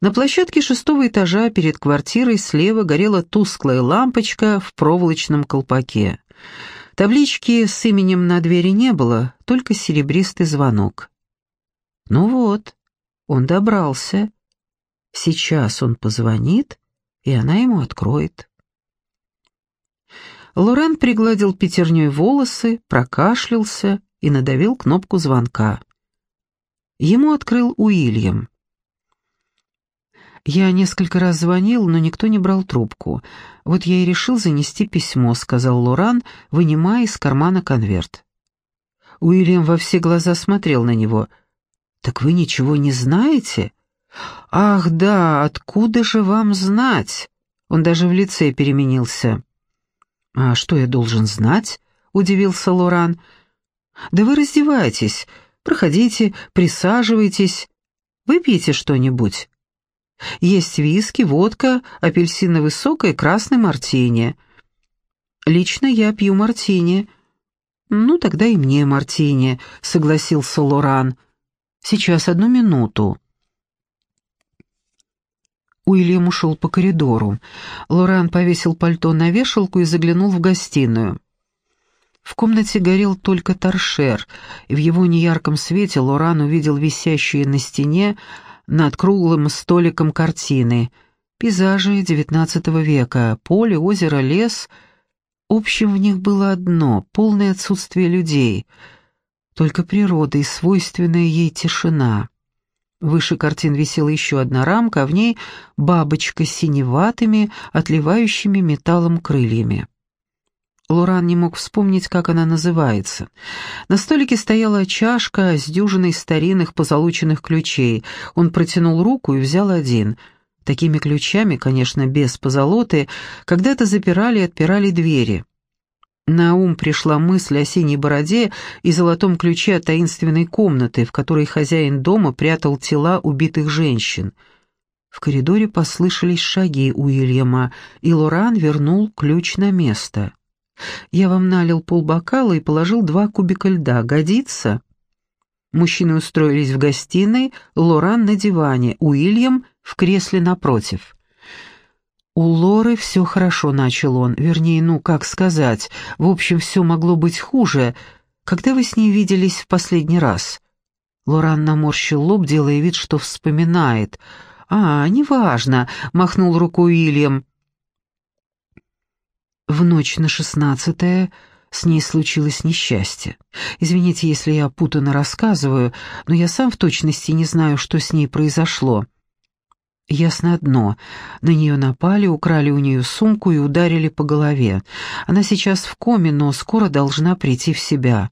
На площадке шестого этажа перед квартирой слева горела тусклая лампочка в проволочном колпаке. Таблички с именем на двери не было, только серебристый звонок. Ну вот, он добрался. Сейчас он позвонит, и она ему откроет. Лорен пригладил пятерней волосы, прокашлялся и надавил кнопку звонка. Ему открыл Уильям. «Я несколько раз звонил, но никто не брал трубку. Вот я и решил занести письмо», — сказал Лоран, вынимая из кармана конверт. Уильям во все глаза смотрел на него. «Так вы ничего не знаете?» «Ах да, откуда же вам знать?» Он даже в лице переменился. «А что я должен знать?» — удивился Лоран. «Да вы раздевайтесь, проходите, присаживайтесь, выпейте что-нибудь. Есть виски, водка, апельсиновый сок и красный мартини. Лично я пью мартини». «Ну, тогда и мне мартини», — согласился Лоран. «Сейчас, одну минуту». Уильям ушел по коридору. Лоран повесил пальто на вешалку и заглянул в гостиную. В комнате горел только торшер, и в его неярком свете Лоран увидел висящие на стене над круглым столиком картины. Пейзажи XIX века, поле, озеро, лес. Общим в них было одно — полное отсутствие людей. Только природа и свойственная ей тишина. Выше картин висела еще одна рамка, а в ней бабочка с синеватыми, отливающими металлом крыльями. Лоран не мог вспомнить, как она называется. На столике стояла чашка с дюжиной старинных позолоченных ключей. Он протянул руку и взял один. Такими ключами, конечно, без позолоты, когда-то запирали и отпирали двери. На ум пришла мысль о синей бороде и золотом ключе от таинственной комнаты, в которой хозяин дома прятал тела убитых женщин. В коридоре послышались шаги Уильяма, и Лоран вернул ключ на место. «Я вам налил полбокала и положил два кубика льда. Годится?» Мужчины устроились в гостиной, Лоран на диване, Уильям в кресле напротив. «У Лоры все хорошо», — начал он. «Вернее, ну, как сказать. В общем, все могло быть хуже. Когда вы с ней виделись в последний раз?» Лоран наморщил лоб, делая вид, что вспоминает. «А, неважно», — махнул рукой Уильям. В ночь на шестнадцатое с ней случилось несчастье. Извините, если я путано рассказываю, но я сам в точности не знаю, что с ней произошло. Ясно одно. На нее напали, украли у нее сумку и ударили по голове. Она сейчас в коме, но скоро должна прийти в себя.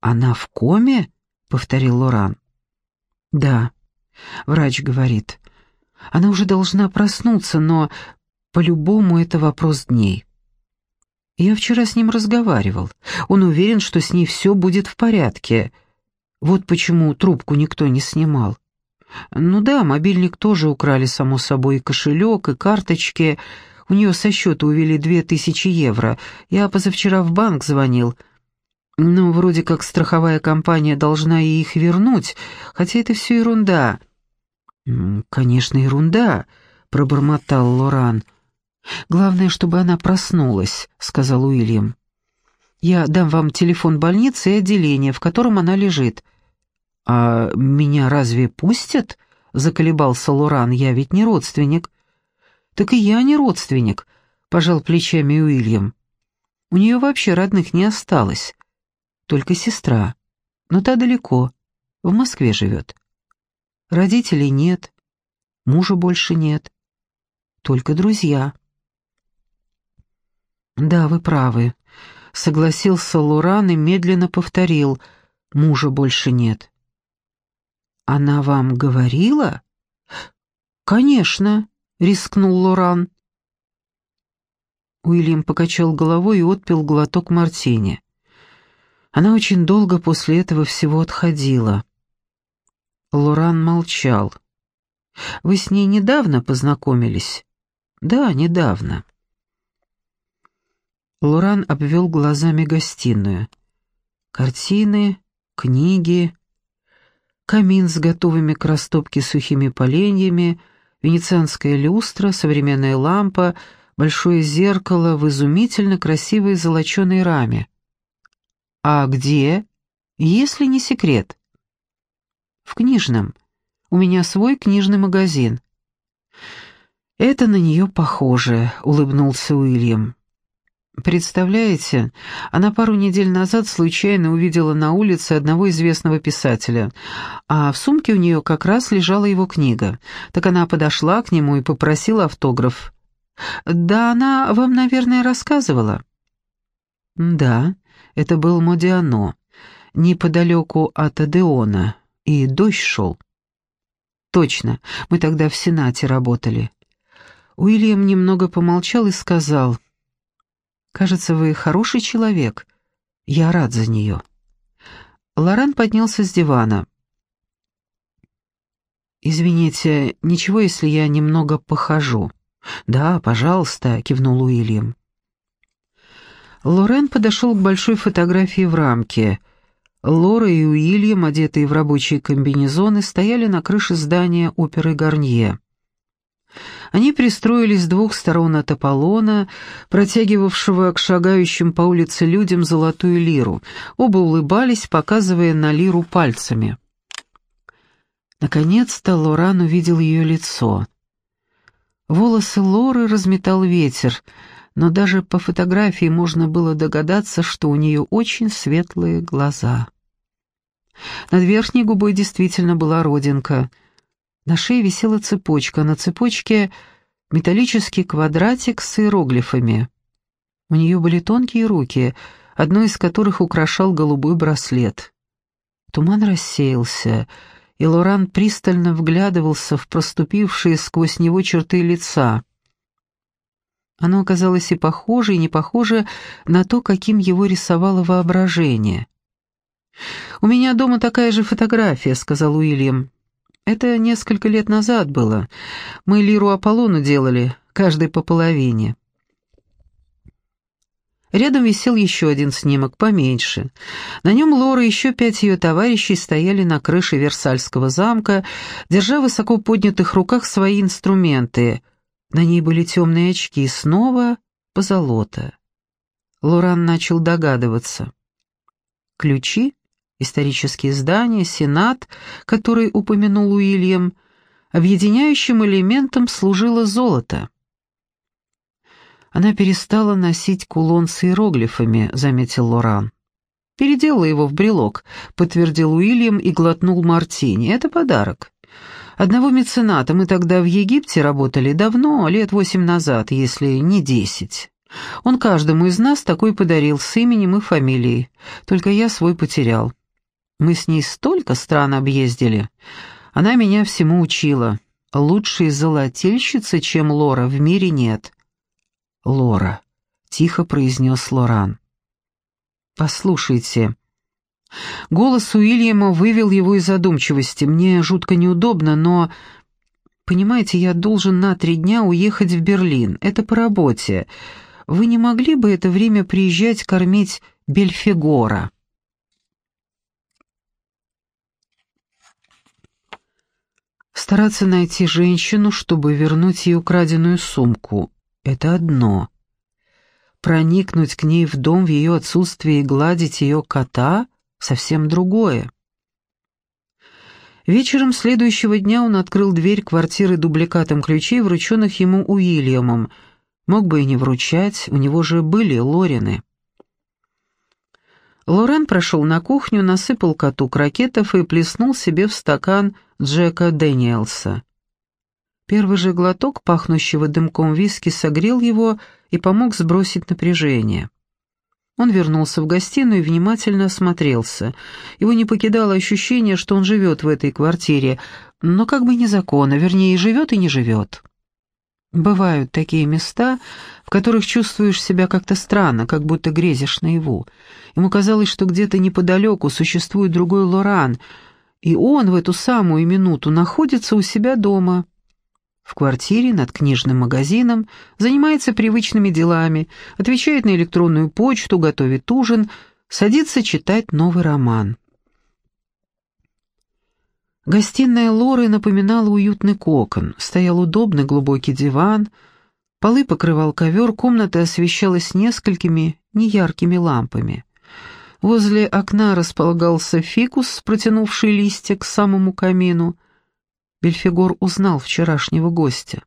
«Она в коме?» — повторил Лоран. «Да», — врач говорит. «Она уже должна проснуться, но по-любому это вопрос дней». Я вчера с ним разговаривал. Он уверен, что с ней все будет в порядке. Вот почему трубку никто не снимал. Ну да, мобильник тоже украли, само собой, и кошелек, и карточки. У нее со счета увели две тысячи евро. Я позавчера в банк звонил. Ну, вроде как страховая компания должна ей их вернуть, хотя это все ерунда. «Конечно, ерунда», — пробормотал Лоран. «Главное, чтобы она проснулась», — сказал Уильям. «Я дам вам телефон больницы и отделения, в котором она лежит». «А меня разве пустят?» — заколебался Лоран. «Я ведь не родственник». «Так и я не родственник», — пожал плечами Уильям. «У нее вообще родных не осталось. Только сестра. Но та далеко, в Москве живет. Родителей нет, мужа больше нет. Только друзья». «Да, вы правы», — согласился Лоран и медленно повторил. «Мужа больше нет». «Она вам говорила?» «Конечно», — рискнул Лоран. Уильям покачал головой и отпил глоток мартини. Она очень долго после этого всего отходила. Лоран молчал. «Вы с ней недавно познакомились?» «Да, недавно». Лоран обвел глазами гостиную. Картины, книги, камин с готовыми к растопке сухими поленьями, венецианская люстра, современная лампа, большое зеркало в изумительно красивой золоченой раме. «А где?» «Если не секрет». «В книжном. У меня свой книжный магазин». «Это на нее похоже», — улыбнулся Уильям. Представляете, она пару недель назад случайно увидела на улице одного известного писателя, а в сумке у нее как раз лежала его книга. Так она подошла к нему и попросила автограф. «Да она вам, наверное, рассказывала?» «Да, это был Модиано, неподалеку от Адеона, и дождь шел». «Точно, мы тогда в Сенате работали». Уильям немного помолчал и сказал... Кажется, вы хороший человек. Я рад за нее». Лоран поднялся с дивана. «Извините, ничего, если я немного похожу?» «Да, пожалуйста», — кивнул Уильям. Лорен подошел к большой фотографии в рамке. Лора и Уильям, одетые в рабочие комбинезоны, стояли на крыше здания оперы Гарнье. Они пристроились с двух сторон от Аполлона, протягивавшего к шагающим по улице людям золотую лиру. Оба улыбались, показывая на лиру пальцами. Наконец-то Лоран увидел ее лицо. Волосы Лоры разметал ветер, но даже по фотографии можно было догадаться, что у нее очень светлые глаза. Над верхней губой действительно была родинка — на шее висела цепочка, на цепочке металлический квадратик с иероглифами. У нее были тонкие руки, одной из которых украшал голубой браслет. Туман рассеялся, и Лоран пристально вглядывался в проступившие сквозь него черты лица. Оно оказалось и похоже, и не похоже на то, каким его рисовало воображение. «У меня дома такая же фотография», — сказал Уильям. Это несколько лет назад было. Мы лиру Аполлону делали, каждый по половине. Рядом висел еще один снимок, поменьше. На нем Лора и еще пять ее товарищей стояли на крыше Версальского замка, держа высоко поднятых руках свои инструменты. На ней были темные очки, и снова позолота. Лоран начал догадываться. Ключи? Исторические здания, Сенат, который упомянул Уильям, объединяющим элементом служило золото. Она перестала носить кулон с иероглифами, заметил Лоран. Переделала его в брелок, подтвердил Уильям и глотнул мартини. Это подарок. Одного мецената мы тогда в Египте работали давно, лет восемь назад, если не десять. Он каждому из нас такой подарил с именем и фамилией, только я свой потерял. Мы с ней столько стран объездили. Она меня всему учила. Лучшей золотельщицы, чем Лора, в мире нет. Лора, тихо произнес Лоран. Послушайте. Голос Уильяма вывел его из задумчивости. Мне жутко неудобно, но... Понимаете, я должен на три дня уехать в Берлин. Это по работе. Вы не могли бы это время приезжать кормить Бельфигора?» Стараться найти женщину, чтобы вернуть ей украденную сумку — это одно. Проникнуть к ней в дом в ее отсутствие и гладить ее кота — совсем другое. Вечером следующего дня он открыл дверь квартиры дубликатом ключей, врученных ему Уильямом. Мог бы и не вручать, у него же были Лорины. Лорен прошел на кухню, насыпал коту крокетов и плеснул себе в стакан Джека Дэниелса. Первый же глоток, пахнущего дымком виски, согрел его и помог сбросить напряжение. Он вернулся в гостиную и внимательно осмотрелся. Его не покидало ощущение, что он живет в этой квартире, но как бы незаконно, вернее, живет и не живет. Бывают такие места, в которых чувствуешь себя как-то странно, как будто грезишь наяву. Ему казалось, что где-то неподалеку существует другой Лоран, и он в эту самую минуту находится у себя дома. В квартире над книжным магазином, занимается привычными делами, отвечает на электронную почту, готовит ужин, садится читать новый роман. Гостиная Лоры напоминала уютный кокон. Стоял удобный глубокий диван, полы покрывал ковер, комната освещалась несколькими неяркими лампами. Возле окна располагался фикус, протянувший листья к самому камину. Бельфигор узнал вчерашнего гостя.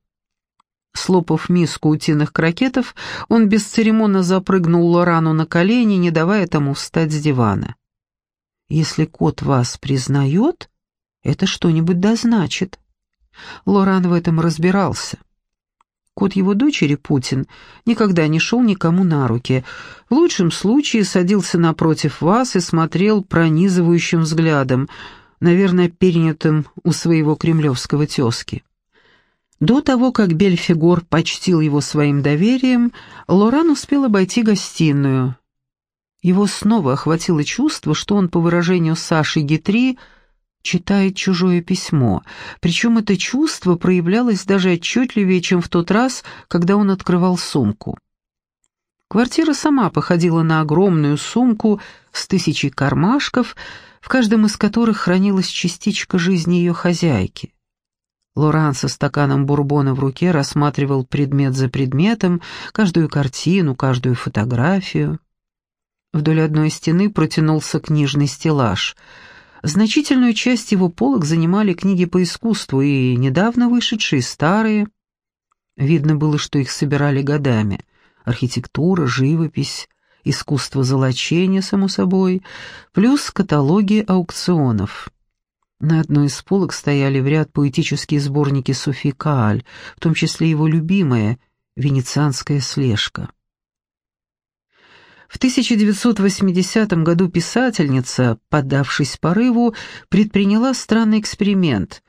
Слопав миску утиных крокетов, он бесцеремонно запрыгнул Лорану на колени, не давая тому встать с дивана. «Если кот вас признает, это что-нибудь дозначит». Лоран в этом разбирался. Кот его дочери, Путин, никогда не шел никому на руки. В лучшем случае садился напротив вас и смотрел пронизывающим взглядом, наверное, перенятым у своего кремлевского тезки. До того, как Бельфигор почтил его своим доверием, Лоран успел обойти гостиную. Его снова охватило чувство, что он, по выражению Саши Гитри, читает чужое письмо, причем это чувство проявлялось даже отчетливее, чем в тот раз, когда он открывал сумку. Квартира сама походила на огромную сумку с тысячей кармашков, в каждом из которых хранилась частичка жизни ее хозяйки. Лоран со стаканом бурбона в руке рассматривал предмет за предметом, каждую картину, каждую фотографию. Вдоль одной стены протянулся книжный стеллаж. Значительную часть его полок занимали книги по искусству и недавно вышедшие старые. Видно было, что их собирали годами. Архитектура, живопись, искусство золочения, само собой, плюс каталоги аукционов. На одной из полок стояли в ряд поэтические сборники Софи Кааль, в том числе его любимая «Венецианская слежка». В 1980 году писательница, поддавшись порыву, предприняла странный эксперимент.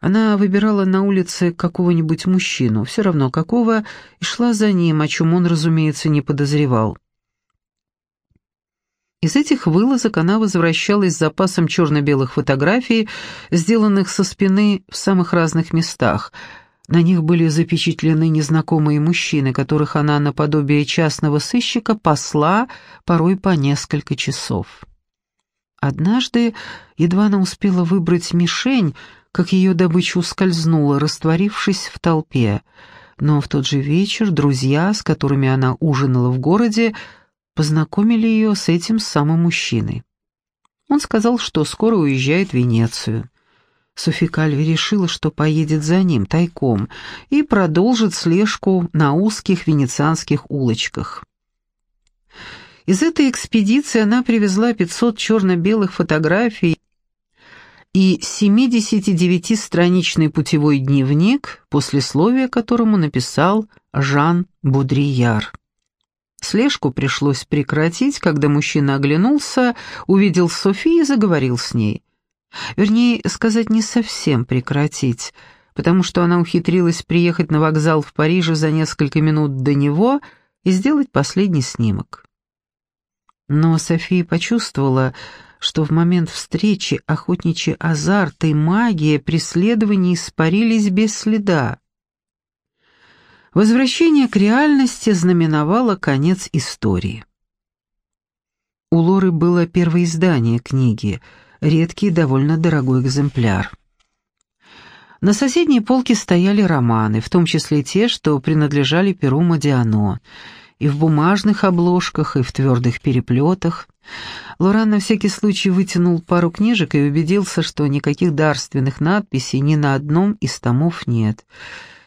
Она выбирала на улице какого-нибудь мужчину, все равно какого, и шла за ним, о чем он, разумеется, не подозревал. Из этих вылазок она возвращалась с запасом черно-белых фотографий, сделанных со спины в самых разных местах. На них были запечатлены незнакомые мужчины, которых она наподобие частного сыщика посла порой по несколько часов. Однажды едва она успела выбрать мишень, как ее добыча ускользнула, растворившись в толпе. Но в тот же вечер друзья, с которыми она ужинала в городе, познакомили ее с этим самым мужчиной. Он сказал, что скоро уезжает в Венецию. Софи Кальви решила, что поедет за ним тайком и продолжит слежку на узких венецианских улочках. Из этой экспедиции она привезла 500 черно-белых фотографий и 79-страничный путевой дневник, послесловие которому написал Жан Будрияр. Слежку пришлось прекратить, когда мужчина оглянулся, увидел Софи и заговорил с ней. Вернее, сказать не совсем прекратить, потому что она ухитрилась приехать на вокзал в Париже за несколько минут до него и сделать последний снимок. Но София почувствовала, что в момент встречи охотничий азарт и магия преследования испарились без следа. Возвращение к реальности знаменовало конец истории. У Лоры было первое издание книги, редкий и довольно дорогой экземпляр. На соседней полке стояли романы, в том числе те, что принадлежали Перу Модиано, и в бумажных обложках, и в твердых переплетах. Лоран на всякий случай вытянул пару книжек и убедился, что никаких дарственных надписей ни на одном из томов нет —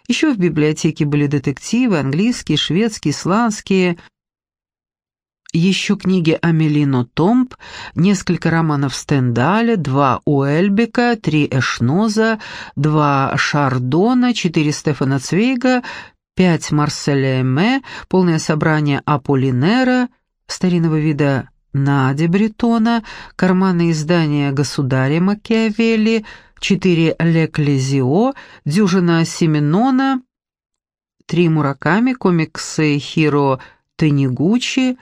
еще в библиотеке были детективы, английские, шведские, исландские. Еще книги Амелино Томп, несколько романов Стендаля, два Уэльбека, три Эшноза, два Шардона, четыре Стефана Цвейга, пять Марселя Эме, полное собрание Аполлинера, старинного вида Нади Бретона, карманные издания «Государя Макиавелли», четыре Леклезио, дюжина Семенона, три Мураками, комиксы Хиро Танигучи.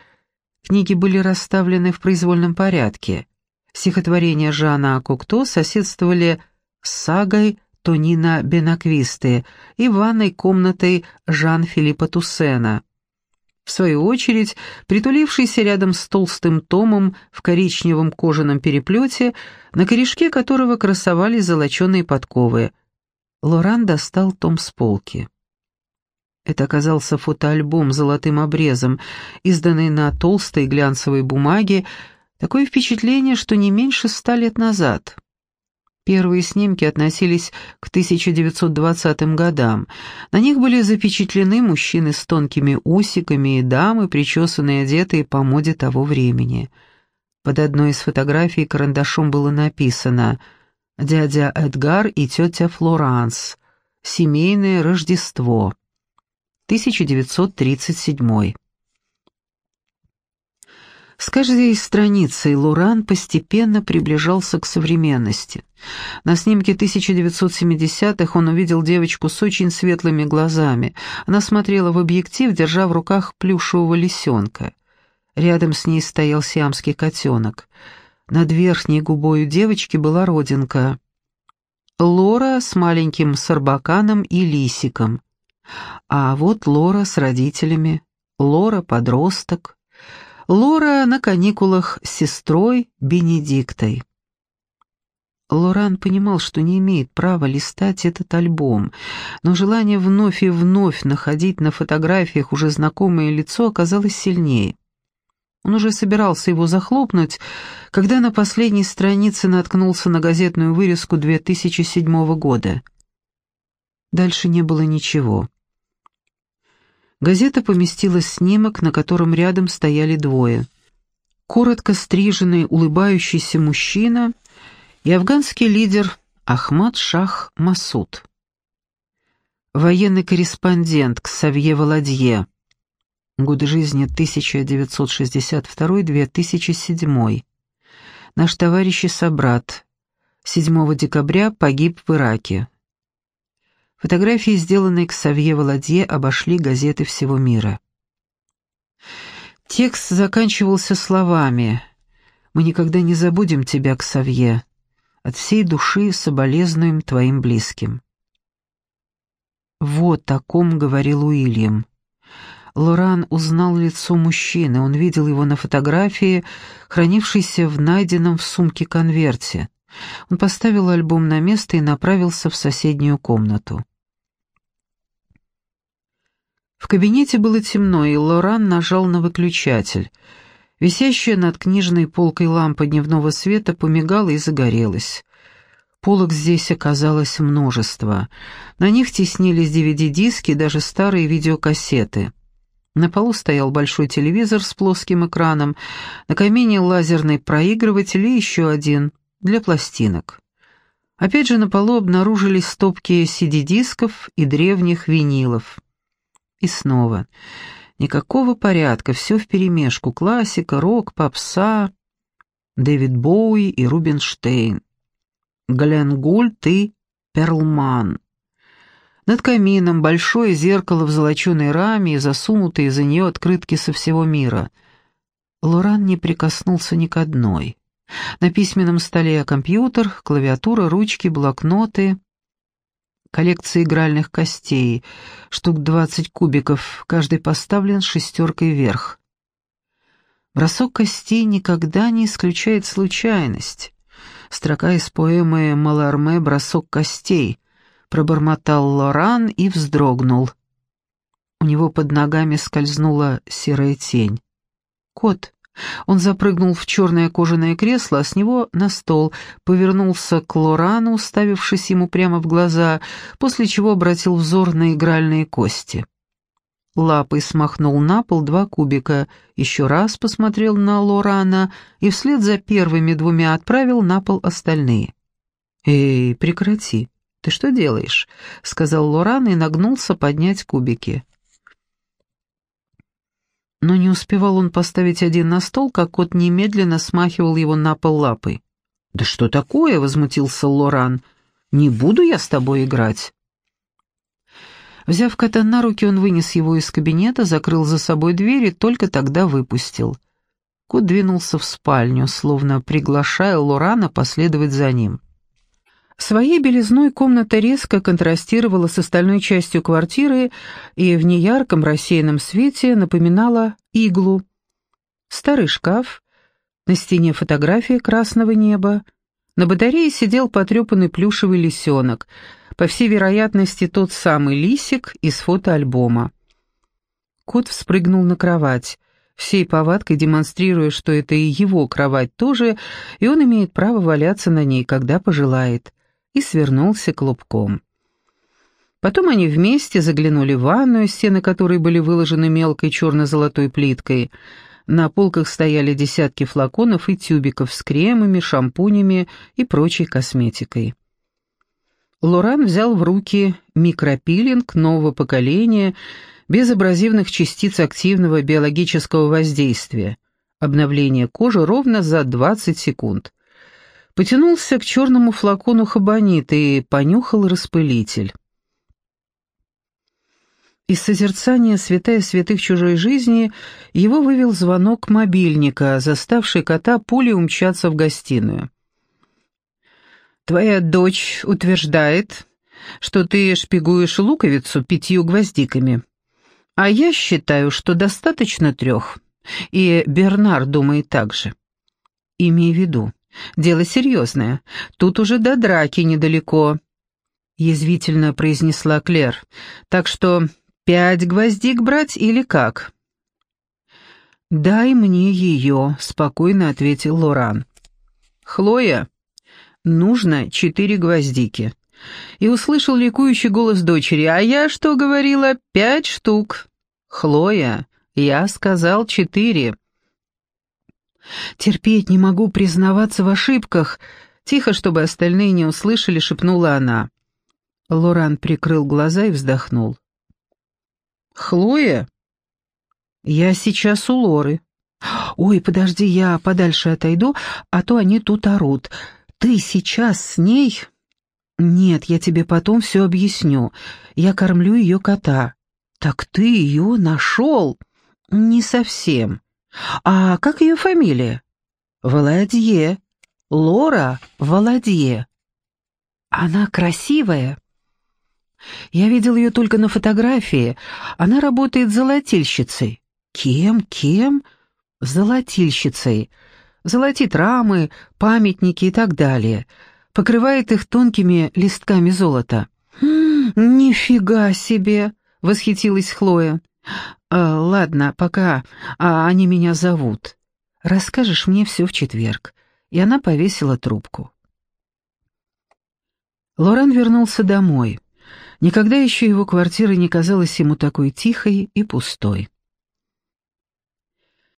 Книги были расставлены в произвольном порядке. Стихотворения Жана Кокто соседствовали с сагой Тонина Бенаквисты и ванной комнатой Жан-Филиппа Туссена. В свою очередь, притулившийся рядом с толстым томом в коричневом кожаном переплете, на корешке которого красовались золоченые подковы, Лоран достал том с полки. Это оказался фотоальбом с золотым обрезом, изданный на толстой глянцевой бумаге, такое впечатление, что не меньше ста лет назад. Первые снимки относились к 1920 годам. На них были запечатлены мужчины с тонкими усиками и дамы, причесанные и одетые по моде того времени. Под одной из фотографий карандашом было написано «Дядя Эдгар и тетя Флоранс. Семейное Рождество». 1937. С каждой страницей Луран постепенно приближался к современности. На снимке 1970-х он увидел девочку с очень светлыми глазами. Она смотрела в объектив, держа в руках плюшевого лисенка. Рядом с ней стоял сиамский котенок. Над верхней губой у девочки была родинка. Лора с маленьким сарбаканом и лисиком. А вот Лора с родителями, Лора подросток, Лора на каникулах с сестрой Бенедиктой. Лоран понимал, что не имеет права листать этот альбом, но желание вновь и вновь находить на фотографиях уже знакомое лицо оказалось сильнее. Он уже собирался его захлопнуть, когда на последней странице наткнулся на газетную вырезку 2007 года. Дальше не было ничего. Газета поместила снимок, на котором рядом стояли двое. Коротко стриженный, улыбающийся мужчина и афганский лидер Ахмад Шах Масуд. Военный корреспондент Ксавье Володье. Годы жизни 1962-2007. Наш товарищ и собрат. 7 декабря погиб в Ираке. Фотографии, сделанные к Савье Володье, обошли газеты всего мира. Текст заканчивался словами «Мы никогда не забудем тебя, Ксавье. От всей души соболезнуем твоим близким». Вот о ком говорил Уильям. Лоран узнал лицо мужчины, он видел его на фотографии, хранившейся в найденном в сумке конверте. Он поставил альбом на место и направился в соседнюю комнату. В кабинете было темно, и Лоран нажал на выключатель. Висящая над книжной полкой лампа дневного света помигала и загорелась. Полок здесь оказалось множество. На них теснились DVD-диски, даже старые видеокассеты. На полу стоял большой телевизор с плоским экраном, на камине лазерный проигрыватель и еще один — для пластинок. Опять же на полу обнаружились стопки CD-дисков и древних винилов. И снова. Никакого порядка, все вперемешку. Классика, рок, попса, Дэвид Боуи и Рубинштейн. Глен Гульт и Перлман. Над камином большое зеркало в золоченой раме и засунутые за нее открытки со всего мира. Лоран не прикоснулся ни к одной. На письменном столе компьютер, клавиатура, ручки, блокноты, коллекция игральных костей, штук двадцать кубиков, каждый поставлен шестеркой вверх. Бросок костей никогда не исключает случайность. Строка из поэмы Маларме «Бросок костей» пробормотал Лоран и вздрогнул. У него под ногами скользнула серая тень. Кот. Он запрыгнул в черное кожаное кресло, а с него на стол, повернулся к Лорану, уставившись ему прямо в глаза, после чего обратил взор на игральные кости. Лапой смахнул на пол два кубика, еще раз посмотрел на Лорана и вслед за первыми двумя отправил на пол остальные. «Эй, прекрати! Ты что делаешь?» — сказал Лоран и нагнулся поднять кубики. Но не успевал он поставить один на стол, как кот немедленно смахивал его на пол лапой. «Да что такое?» — возмутился Лоран. «Не буду я с тобой играть». Взяв кота на руки, он вынес его из кабинета, закрыл за собой дверь и только тогда выпустил. Кот двинулся в спальню, словно приглашая Лорана последовать за ним. Своей белизной комната резко контрастировала с остальной частью квартиры и в неярком рассеянном свете напоминала иглу. Старый шкаф, на стене фотография красного неба, на батарее сидел потрепанный плюшевый лисенок, по всей вероятности тот самый лисик из фотоальбома. Кот вспрыгнул на кровать, всей повадкой демонстрируя, что это и его кровать тоже, и он имеет право валяться на ней, когда пожелает, и свернулся клубком. Потом они вместе заглянули в ванную, стены которой были выложены мелкой черно-золотой плиткой. На полках стояли десятки флаконов и тюбиков с кремами, шампунями и прочей косметикой. Лоран взял в руки микропилинг нового поколения — без абразивных частиц активного биологического воздействия. Обновление кожи ровно за 20 секунд. Потянулся к черному флакону хабонит и понюхал распылитель. Из созерцания святая святых чужой жизни его вывел звонок мобильника, заставший кота пулей умчаться в гостиную. «Твоя дочь утверждает, что ты шпигуешь луковицу пятью гвоздиками», а я считаю, что достаточно трех. И Бернар думает так же. Имей в виду, дело серьезное. Тут уже до драки недалеко. Язвительно произнесла Клер. Так что пять гвоздик брать или как? «Дай мне ее», — спокойно ответил Лоран. «Хлоя, нужно четыре гвоздики и услышал ликующий голос дочери. «А я что говорила? Пять штук!» «Хлоя, я сказал четыре!» «Терпеть не могу признаваться в ошибках!» Тихо, чтобы остальные не услышали, шепнула она. Лоран прикрыл глаза и вздохнул. «Хлоя?» «Я сейчас у Лоры». «Ой, подожди, я подальше отойду, а то они тут орут. Ты сейчас с ней...» «Нет, я тебе потом все объясню. Я кормлю ее кота». «Так ты ее нашел?» «Не совсем. А как ее фамилия?» «Володье. Лора Володье». «Она красивая?» «Я видел ее только на фотографии. Она работает золотильщицей». «Кем? Кем?» «Золотильщицей. Золотит рамы, памятники и так далее» покрывает их тонкими листками золота. «Нифига себе!» — восхитилась Хлоя. «А, «Ладно, пока а они меня зовут. Расскажешь мне все в четверг». И она повесила трубку. Лоран вернулся домой. Никогда еще его квартира не казалась ему такой тихой и пустой.